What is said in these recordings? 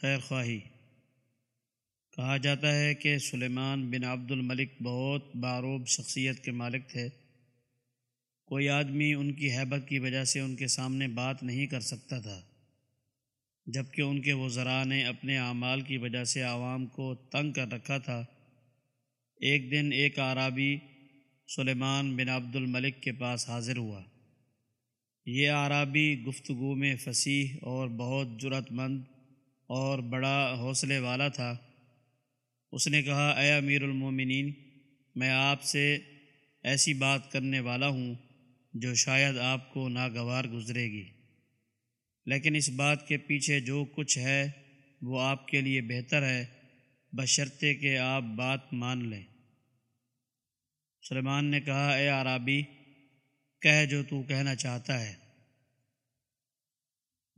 خیر خواہی کہا جاتا ہے کہ سلیمان بن عبد الملک بہت باروب شخصیت کے مالک تھے۔ کوئی آدمی ان کی حیبت کی وجہ سے ان کے سامنے بات نہیں کر سکتا تھا جبکہ ان کے وزراء نے اپنے اعمال کی وجہ سے عوام کو تنگ کر رکھا تھا۔ ایک دن ایک عرابی سلیمان بن عبد الملک کے پاس حاضر ہوا۔ یہ عرابی گفتگو میں فصیح اور بہت جرت مند اور بڑا حوصلے والا تھا۔ اس نے کہا، اے امیر المومنین، میں آپ سے ایسی بات کرنے والا ہوں جو شاید آپ کو ناگوار گزرے گی۔ لیکن اس بات کے پیچھے جو کچھ ہے، وہ آپ کے لیے بہتر ہے، بشرطے کہ آپ بات مان لیں۔ سلیمان نے کہا، اے عرابی، کہہ جو تو کہنا چاہتا ہے۔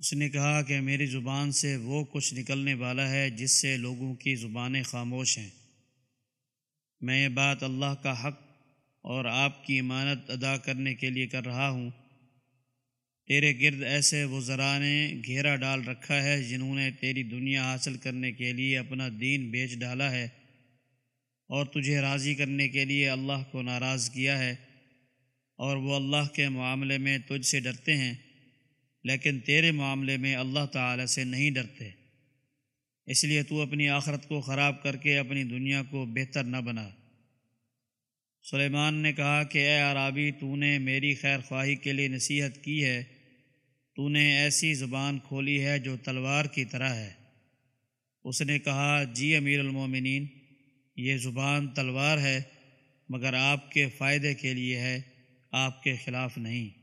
اس نے کہا کہ میری زبان سے وہ کچھ نکلنے والا ہے جس سے لوگوں کی زبانیں خاموش ہیں۔ میں یہ بات اللہ کا حق اور آپ کی امانت ادا کرنے کے لیے کر رہا ہوں۔ تیرے گرد ایسے وہ نے گھیرا ڈال رکھا ہے جنہوں نے تیری دنیا حاصل کرنے کے لیے اپنا دین بیچ ڈالا ہے اور تجھے راضی کرنے کے لیے اللہ کو ناراض کیا ہے اور وہ اللہ کے معاملے میں تجھ سے ڈرتے ہیں۔ لیکن تیرے معاملے میں اللہ تعالی سے نہیں ڈرتے۔ اس لیے تو اپنی آخرت کو خراب کر کے اپنی دنیا کو بہتر نہ بنا۔ سلیمان نے کہا کہ اے عرابی تو نے میری خیر خواہی کے لیے نصیحت کی ہے۔ تو نے ایسی زبان کھولی ہے جو تلوار کی طرح ہے۔ اس نے کہا جی امیر المومنین، یہ زبان تلوار ہے، مگر آپ کے فائدے کے لیے ہے، آپ کے خلاف نہیں۔